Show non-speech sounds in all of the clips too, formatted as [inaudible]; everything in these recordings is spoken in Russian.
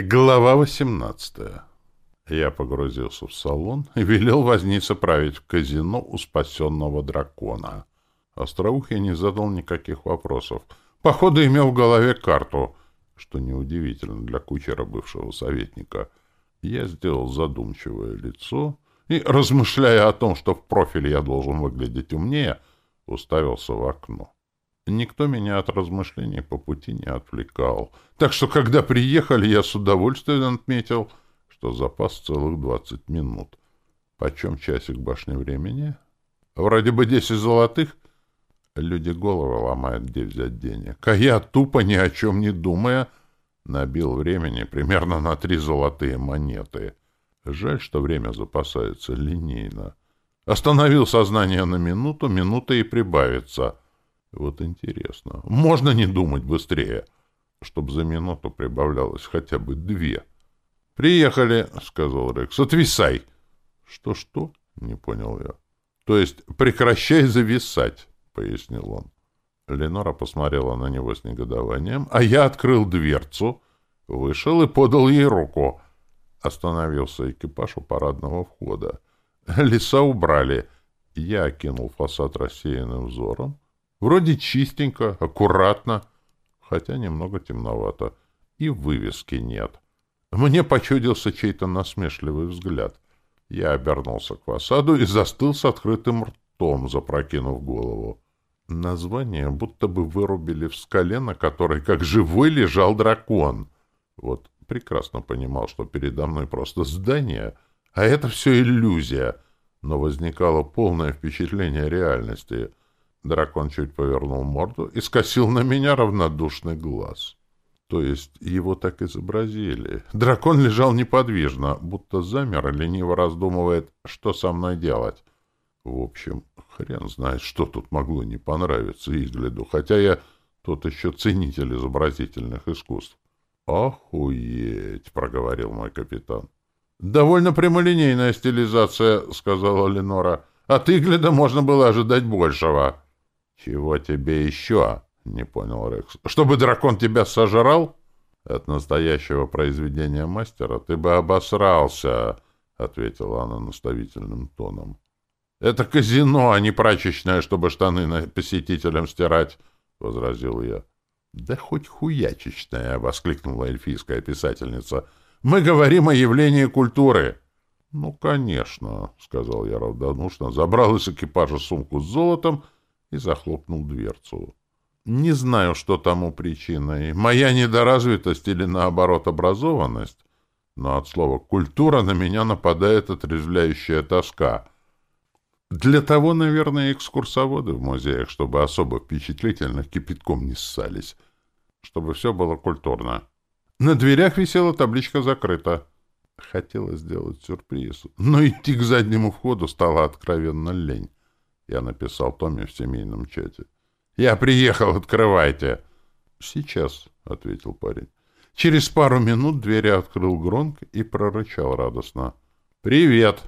Глава 18. Я погрузился в салон и велел возниться править в казино у спасенного дракона. Остроух я не задал никаких вопросов. Походу, имел в голове карту, что неудивительно для кучера бывшего советника. Я сделал задумчивое лицо и, размышляя о том, что в профиле я должен выглядеть умнее, уставился в окно. Никто меня от размышлений по пути не отвлекал. Так что, когда приехали, я с удовольствием отметил, что запас целых двадцать минут. Почем часик башни времени? Вроде бы десять золотых. Люди голову ломают, где взять денег. А я, тупо ни о чем не думая, набил времени примерно на три золотые монеты. Жаль, что время запасается линейно. Остановил сознание на минуту, минута и прибавится — вот интересно, можно не думать быстрее, чтобы за минуту прибавлялось хотя бы две. «Приехали», — сказал Рекс, — «отвисай». «Что-что?» — не понял я. «То есть прекращай зависать», — пояснил он. Ленора посмотрела на него с негодованием, а я открыл дверцу, вышел и подал ей руку. Остановился экипаж у парадного входа. Леса убрали. Я окинул фасад рассеянным взором, Вроде чистенько, аккуратно, хотя немного темновато, и вывески нет. Мне почудился чей-то насмешливый взгляд. Я обернулся к фасаду и застыл с открытым ртом, запрокинув голову. Название будто бы вырубили в скале, на которой как живой лежал дракон. Вот прекрасно понимал, что передо мной просто здание, а это все иллюзия, но возникало полное впечатление реальности — Дракон чуть повернул морду и скосил на меня равнодушный глаз. То есть его так изобразили. Дракон лежал неподвижно, будто замер, лениво раздумывает, что со мной делать. В общем, хрен знает, что тут могло не понравиться изгляду, хотя я тот еще ценитель изобразительных искусств. «Охуеть!» — проговорил мой капитан. «Довольно прямолинейная стилизация», — сказала Ленора. «От Игляда можно было ожидать большего». Чего тебе еще? Не понял Рекс. Чтобы дракон тебя сожрал? От настоящего произведения мастера ты бы обосрался, ответила она наставительным тоном. Это казино, а не прачечное, чтобы штаны посетителям стирать, возразил я. «Да хоть хуячечная!» — воскликнула эльфийская писательница. «Мы говорим о явлении культуры!» «Ну, конечно!» — сказал я равнодушно, забрал из экипажа сумку с золотом и захлопнул дверцу. Не знаю, что тому причиной, моя недоразвитость или, наоборот, образованность, но от слова «культура» на меня нападает отрезвляющая тоска. Для того, наверное, экскурсоводы в музеях, чтобы особо впечатлительно кипятком не ссались, чтобы все было культурно. На дверях висела табличка «Закрыто». Хотела сделать сюрприз, но идти к заднему входу стало откровенно лень. Я написал Томе в семейном чате. «Я приехал, открывайте!» «Сейчас», — ответил парень. Через пару минут двери открыл громко и прорычал радостно. «Привет!»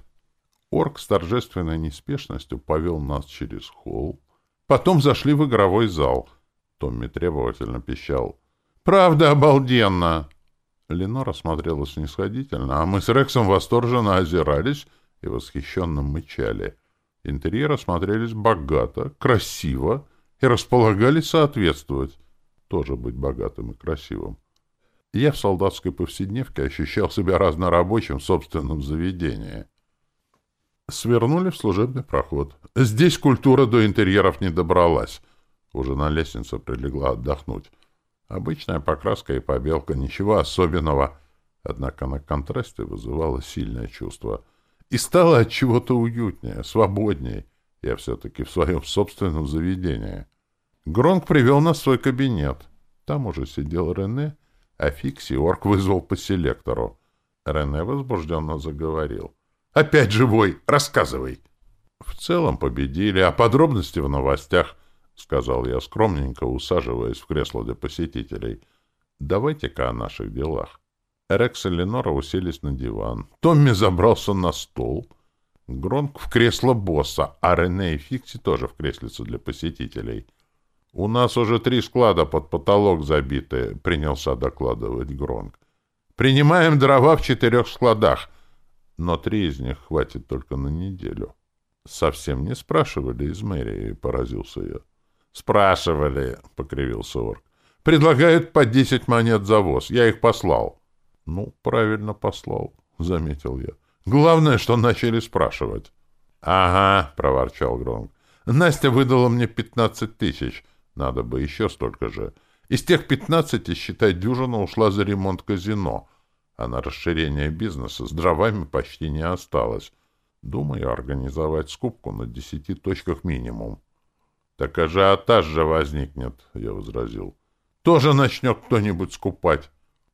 Орк с торжественной неспешностью повел нас через холл. Потом зашли в игровой зал. Томми требовательно пищал. «Правда обалденно!» Лено рассмотрела снисходительно, а мы с Рексом восторженно озирались и восхищенно мычали — Интерьер осмотрелись богато, красиво и располагались соответствовать. Тоже быть богатым и красивым. Я в солдатской повседневке ощущал себя разнорабочим в собственном заведении. Свернули в служебный проход. Здесь культура до интерьеров не добралась. Уже на лестнице прилегла отдохнуть. Обычная покраска и побелка, ничего особенного. Однако на контрасте вызывало сильное чувство — и стало от чего-то уютнее, свободнее. Я все-таки в своем собственном заведении. Гронк привел нас в свой кабинет. Там уже сидел Рене, а Фикси Орк вызвал по селектору. Рене возбужденно заговорил. «Опять живой! Рассказывай!» «В целом победили, а подробности в новостях», — сказал я скромненько, усаживаясь в кресло для посетителей. «Давайте-ка о наших делах». Рекс и Ленора уселись на диван. Томми забрался на стол. Гронк в кресло босса, а Рене и Фикси тоже в креслицу для посетителей. «У нас уже три склада под потолок забиты», — принялся докладывать Гронк. «Принимаем дрова в четырех складах, но три из них хватит только на неделю». «Совсем не спрашивали из мэрии», — поразился я. «Спрашивали», — покривился орк. «Предлагают по десять монет за воз. Я их послал». Ну, правильно послал, — заметил я. Главное, что начали спрашивать. — Ага, — проворчал Гронг. — Настя выдала мне пятнадцать тысяч. Надо бы еще столько же. Из тех пятнадцати, считай, дюжина ушла за ремонт казино, а на расширение бизнеса с дровами почти не осталось. Думаю, организовать скупку на десяти точках минимум. — Так а ажиотаж же возникнет, — я возразил. — Тоже начнет кто-нибудь скупать.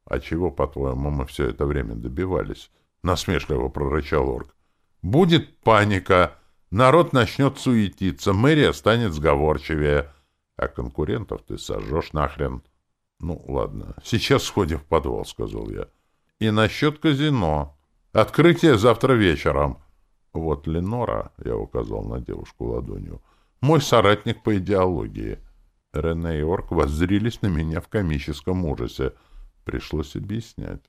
«А чего, по-твоему, мы все это время добивались?» — насмешливо прорычал орк. «Будет паника, народ начнет суетиться, мэрия станет сговорчивее, а конкурентов ты сожжешь нахрен». «Ну, ладно, сейчас сходим в подвал», — сказал я. «И насчет казино. Открытие завтра вечером». «Вот Ленора», — я указал на девушку ладонью, — «мой соратник по идеологии». Рене и Орк воззрились на меня в комическом ужасе — Пришлось объяснять.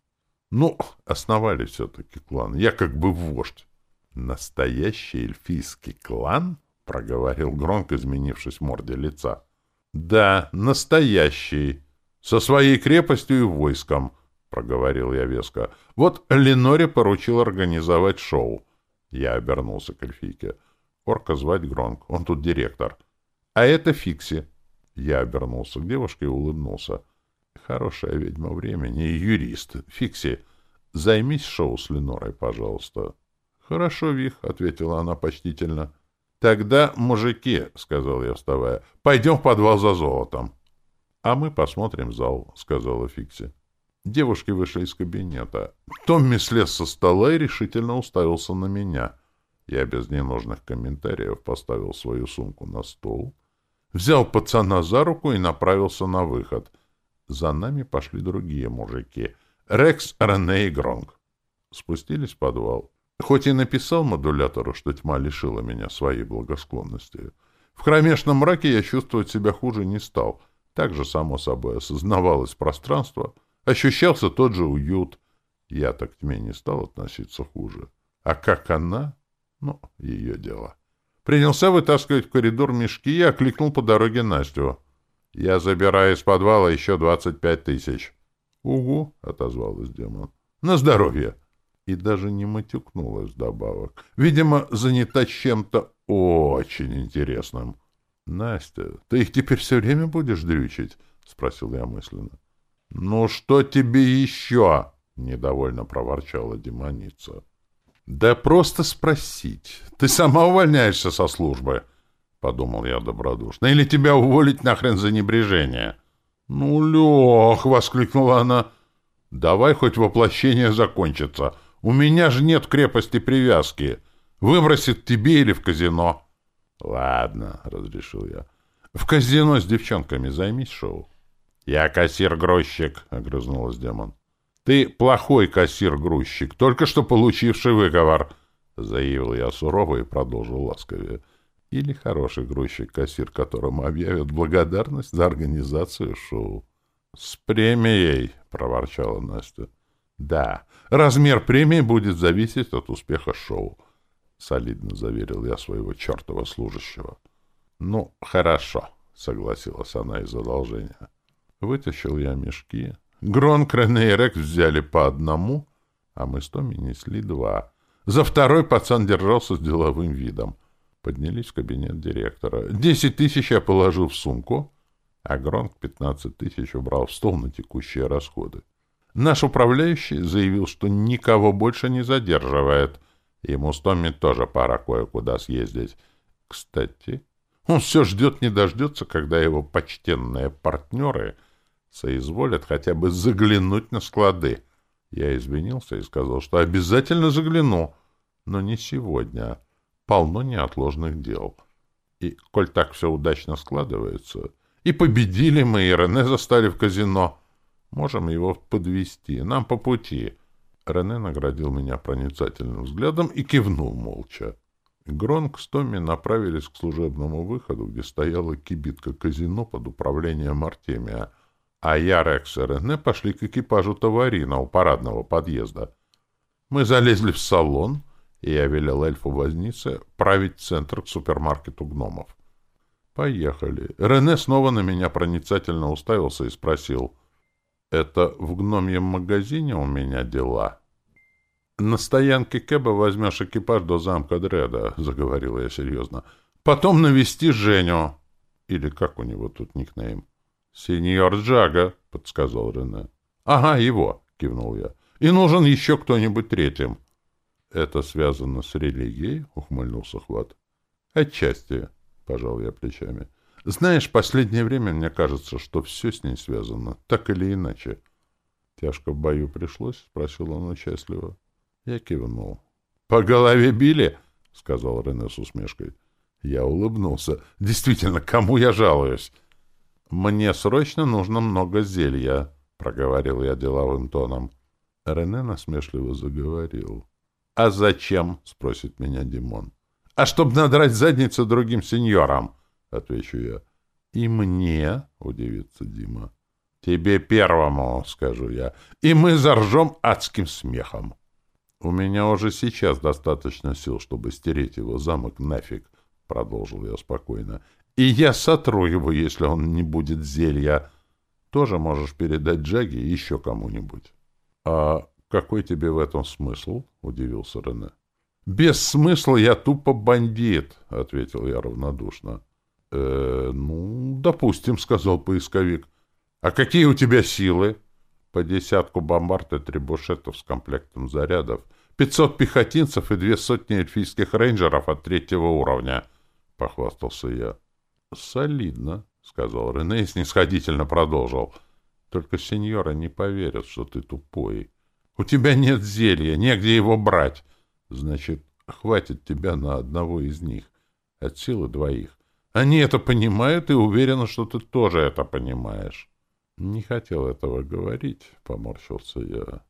Ну, основали все-таки клан. Я как бы вождь. Настоящий эльфийский клан? Проговорил громко, изменившись в морде лица. Да, настоящий. Со своей крепостью и войском. Проговорил я веско. Вот Леноре поручил организовать шоу. Я обернулся к эльфийке. Орка звать Гронк. Он тут директор. А это Фикси. Я обернулся к девушке и улыбнулся. Хорошая ведьма времени, юрист, Фикси, займись шоу с Ленорой, пожалуйста. — Хорошо, Вих, — ответила она почтительно. — Тогда, мужики, — сказал я, вставая, — пойдем в подвал за золотом. — А мы посмотрим зал, — сказала Фикси. Девушки вышли из кабинета. Томми слез со стола и решительно уставился на меня. Я без ненужных комментариев поставил свою сумку на стол, взял пацана за руку и направился на выход — за нами пошли другие мужики. Рекс, Рене и Гронг. Спустились в подвал. Хоть и написал модулятору, что тьма лишила меня своей благосклонности, в кромешном мраке я чувствовать себя хуже не стал. Так же само собой, осознавалось пространство, ощущался тот же уют. Я так к тьме не стал относиться хуже. А как она? Ну, ее дело. Принялся вытаскивать в коридор мешки и окликнул по дороге Настю. Я забираю из подвала еще двадцать пять тысяч. — Угу, — отозвалась демон. — На здоровье. И даже не матюкнулась добавок. Видимо, занята чем-то очень интересным. — Настя, ты их теперь все время будешь дрючить? — спросил я мысленно. — Ну что тебе еще? — недовольно проворчала демоница. — Да просто спросить. Ты сама увольняешься со службы. —— подумал я добродушно. «Или тебя уволить нахрен за небрежение?» «Ну, Лех!» — воскликнула она. «Давай хоть воплощение закончится. У меня же нет крепости привязки. Выбросит тебе или в казино». «Ладно», — разрешил я. «В казино с девчонками займись шоу». «Я кассир-грузчик», — огрызнулась демон. «Ты плохой кассир-грузчик, только что получивший выговор», — заявил я сурово и продолжил ласковее или хороший грузчик, кассир которому объявят благодарность за организацию шоу. — С премией, — проворчала Настя. — Да, размер премии будет зависеть от успеха шоу, — солидно заверил я своего чертова служащего. — Ну, хорошо, — согласилась она из одолжения. Вытащил я мешки. Гронкрен и Эрек взяли по одному, а мы с Томи несли два. За второй пацан держался с деловым видом — Поднялись в кабинет директора. Десять тысяч я положил в сумку, а Гронк пятнадцать тысяч убрал в стол на текущие расходы. Наш управляющий заявил, что никого больше не задерживает. Ему с Томми тоже пора кое-куда съездить. Кстати, он все ждет не дождется, когда его почтенные партнеры соизволят хотя бы заглянуть на склады. Я извинился и сказал, что обязательно загляну, но не сегодня полно неотложных дел. И, коль так все удачно складывается, и победили мы, и Рене застали в казино. Можем его подвести, нам по пути. Рене наградил меня проницательным взглядом и кивнул молча. Гронк с Томми направились к служебному выходу, где стояла кибитка казино под управлением Артемия, а я, Рекс и Рене пошли к экипажу Товарина у парадного подъезда. Мы залезли в салон, я велел эльфу вознице править центр к супермаркету гномов. «Поехали». Рене снова на меня проницательно уставился и спросил. «Это в гномьем магазине у меня дела?» «На стоянке Кэба возьмешь экипаж до замка Дреда», — заговорила я серьезно. «Потом навести Женю». Или как у него тут никнейм? «Сеньор Джага», — подсказал Рене. «Ага, его», — кивнул я. «И нужен еще кто-нибудь третьим». Это связано с религией? — ухмыльнулся Хват. — Отчасти, — пожал я плечами. — Знаешь, последнее время мне кажется, что все с ней связано, так или иначе. — Тяжко в бою пришлось? — спросил он участливо. Я кивнул. — По голове били? — сказал Рене с усмешкой. Я улыбнулся. — Действительно, кому я жалуюсь? — Мне срочно нужно много зелья, — проговорил я деловым тоном. Рене насмешливо заговорил. «А зачем?» — спросит меня Димон. «А чтобы надрать задницу другим сеньорам», — отвечу я. «И мне?» — удивится Дима. «Тебе первому», — скажу я. «И мы заржем адским смехом». «У меня уже сейчас достаточно сил, чтобы стереть его замок нафиг», — продолжил я спокойно. «И я сотру его, если он не будет зелья. Тоже можешь передать Джаги еще кому-нибудь». «А какой тебе в этом смысл?» — удивился Рене. «Без смысла я тупо бандит», — ответил я равнодушно. «Э, «Ну, допустим», — сказал поисковик. «А какие у тебя силы?» «По десятку бомбард и трибушетов с комплектом зарядов, пятьсот пехотинцев и две сотни эльфийских рейнджеров от третьего уровня», — похвастался я. «Солидно», — сказал Рене и снисходительно продолжил. «Только сеньора не поверят, что ты тупой». У тебя нет зелья, негде его брать. Значит, хватит тебя на одного из них. От силы двоих. Они это понимают и уверены, что ты тоже это понимаешь. Не хотел этого говорить, поморщился я.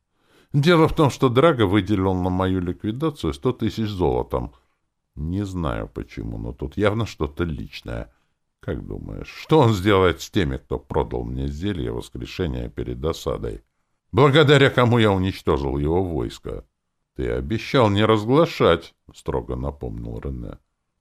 Дело в том, что Драго выделил на мою ликвидацию сто тысяч золотом. Не знаю почему, но тут явно что-то личное. Как думаешь, что он сделает с теми, кто продал мне зелье воскрешения перед осадой? Благодаря кому я уничтожил его войско. Ты обещал не разглашать, строго напомнил Рене.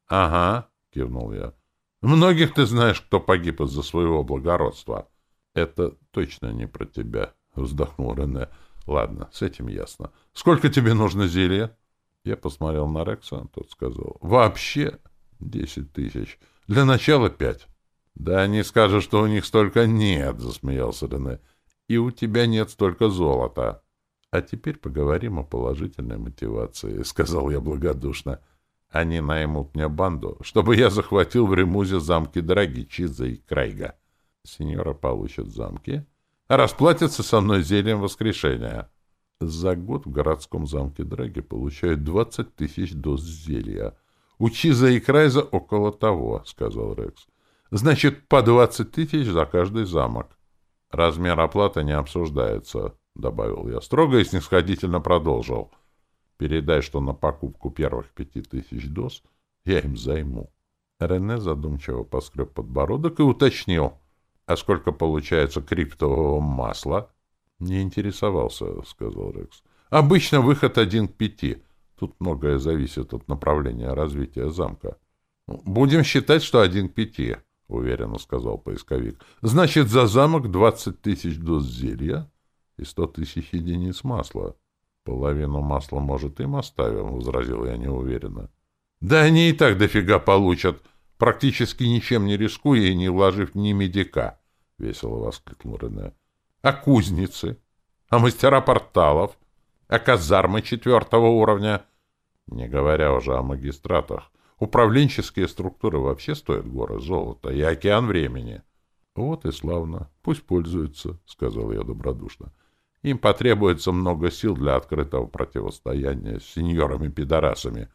Ага, кивнул я. Многих ты знаешь, кто погиб из-за своего благородства. Это точно не про тебя, вздохнул Рене. Ладно, с этим ясно. Сколько тебе нужно зелья? Я посмотрел на Рекса, тот сказал. Вообще десять тысяч. Для начала пять. Да не скажешь, что у них столько нет, засмеялся Рене и у тебя нет столько золота. А теперь поговорим о положительной мотивации, — сказал я благодушно. Они наймут мне банду, чтобы я захватил в Ремузе замки Драги, Чиза и Крайга. Сеньора получит замки, а расплатится со мной зельем воскрешения. За год в городском замке Драги получают 20 тысяч доз зелья. У Чиза и Крайза около того, — сказал Рекс. Значит, по 20 тысяч за каждый замок. Размер оплаты не обсуждается, — добавил я строго и снисходительно продолжил. Передай, что на покупку первых пяти тысяч доз я им займу. Рене задумчиво поскреб подбородок и уточнил, а сколько получается криптового масла? Не интересовался, — сказал Рекс. Обычно выход один к пяти. Тут многое зависит от направления развития замка. Будем считать, что один к пяти. — уверенно сказал поисковик. — Значит, за замок двадцать тысяч доз зелья и сто тысяч единиц масла. — Половину масла, может, им оставим, — возразил я неуверенно. — Да они и так дофига получат, практически ничем не рискуя и не вложив ни медика, — весело воскликнул Рене. — А кузницы? А мастера порталов? А казармы четвертого уровня? Не говоря уже о магистратах, Управленческие структуры вообще стоят горы золота и океан времени. Вот и славно. Пусть пользуются, — сказал я добродушно. Им потребуется много сил для открытого противостояния с сеньорами-пидорасами.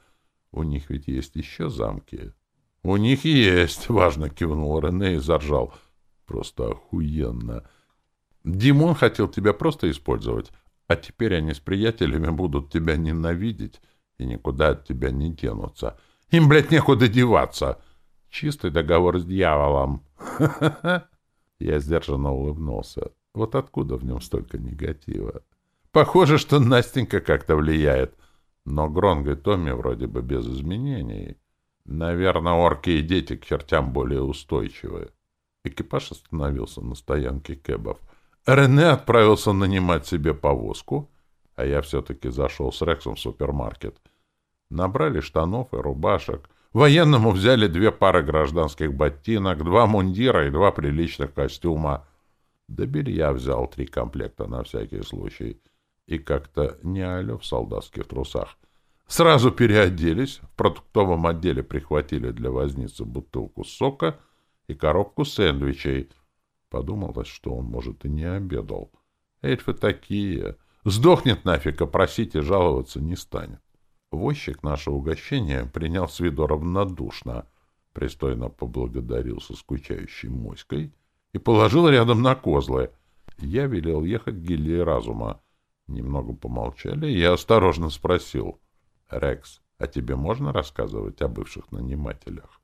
У них ведь есть еще замки. — У них есть, — важно кивнул Рене и заржал. — Просто охуенно. Димон хотел тебя просто использовать, а теперь они с приятелями будут тебя ненавидеть и никуда от тебя не денутся. — им, блядь, некуда деваться. Чистый договор с дьяволом. Я сдержанно улыбнулся. Вот откуда в нем столько негатива? Похоже, что Настенька как-то влияет. Но Гронг и Томми вроде бы без изменений. Наверное, орки и дети к чертям более устойчивы. Экипаж остановился на стоянке кэбов. Рене отправился нанимать себе повозку, а я все-таки зашел с Рексом в супермаркет — Набрали штанов и рубашек. Военному взяли две пары гражданских ботинок, два мундира и два приличных костюма. Да белья взял три комплекта на всякий случай. И как-то не алё в солдатских трусах. Сразу переоделись, в продуктовом отделе прихватили для возницы бутылку сока и коробку сэндвичей. Подумалось, что он, может, и не обедал. Эльфы такие. Сдохнет нафиг, а просить и жаловаться не станет. Возчик нашего угощения принял с виду равнодушно, пристойно поблагодарился скучающей моськой и положил рядом на козлы. Я велел ехать гильдии разума. Немного помолчали, и я осторожно спросил. — Рекс, а тебе можно рассказывать о бывших нанимателях?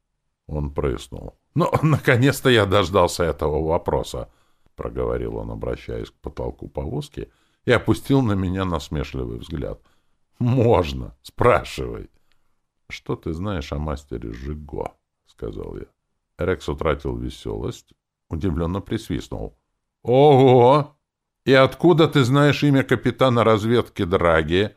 Он прыснул. — Ну, наконец-то я дождался этого вопроса, — проговорил он, обращаясь к потолку повозки, и опустил на меня насмешливый взгляд — «Можно, спрашивай». «Что ты знаешь о мастере Жиго?» — сказал я. Рекс утратил веселость, удивленно присвистнул. «Ого! И откуда ты знаешь имя капитана разведки Драги?»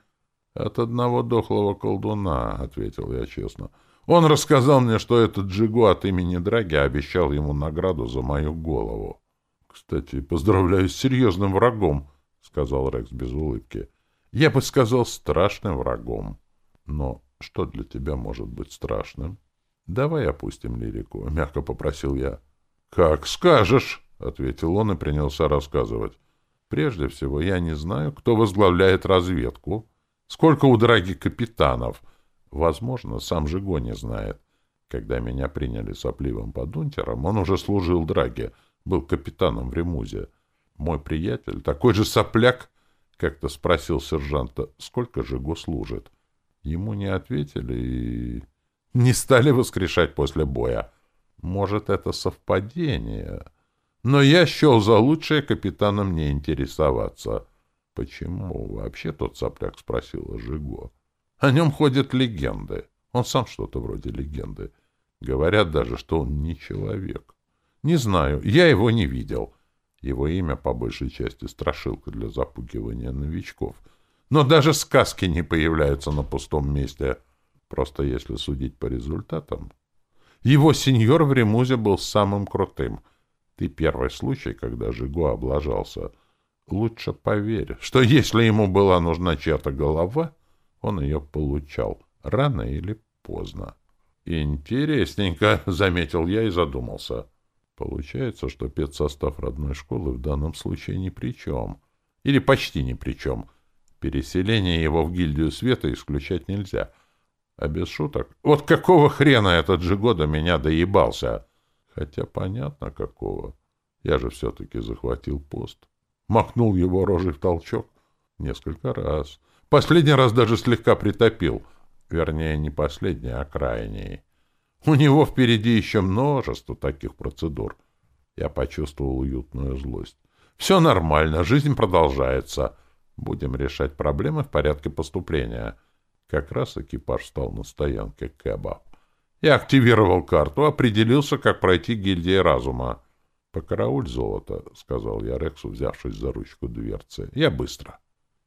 «От одного дохлого колдуна», — ответил я честно. «Он рассказал мне, что этот Джиго от имени Драги обещал ему награду за мою голову». «Кстати, поздравляю с серьезным врагом», — сказал Рекс без улыбки. Я бы сказал страшным врагом. Но что для тебя может быть страшным? Давай опустим лирику, — мягко попросил я. Как скажешь, — ответил он и принялся рассказывать. Прежде всего, я не знаю, кто возглавляет разведку, сколько у драги капитанов. Возможно, сам Жиго не знает. Когда меня приняли сопливым подунтером, он уже служил драге, был капитаном в Ремузе. Мой приятель, такой же сопляк, как-то спросил сержанта, сколько же госслужит. Ему не ответили и... Не стали воскрешать после боя. Может, это совпадение. Но я счел за лучшее капитаном не интересоваться. Почему вообще тот сопляк спросил о Жиго? О нем ходят легенды. Он сам что-то вроде легенды. Говорят даже, что он не человек. Не знаю, я его не видел. — его имя по большей части страшилка для запугивания новичков. Но даже сказки не появляются на пустом месте. Просто если судить по результатам. Его сеньор в Ремузе был самым крутым. Ты первый случай, когда Жигу облажался. Лучше поверь, что если ему была нужна чья-то голова, он ее получал рано или поздно. «Интересненько», [laughs] — заметил я и задумался. Получается, что педсостав родной школы в данном случае ни при чем. Или почти ни при чем. Переселение его в гильдию света исключать нельзя. А без шуток... Вот какого хрена этот же года меня доебался? Хотя понятно, какого. Я же все-таки захватил пост. Махнул его рожей в толчок. Несколько раз. Последний раз даже слегка притопил. Вернее, не последний, а крайний. У него впереди еще множество таких процедур. Я почувствовал уютную злость. Все нормально, жизнь продолжается. Будем решать проблемы в порядке поступления. Как раз экипаж стал на стоянке Кэба. Я активировал карту, определился, как пройти гильдии разума. — Покарауль золото, — сказал я Рексу, взявшись за ручку дверцы. — Я быстро. —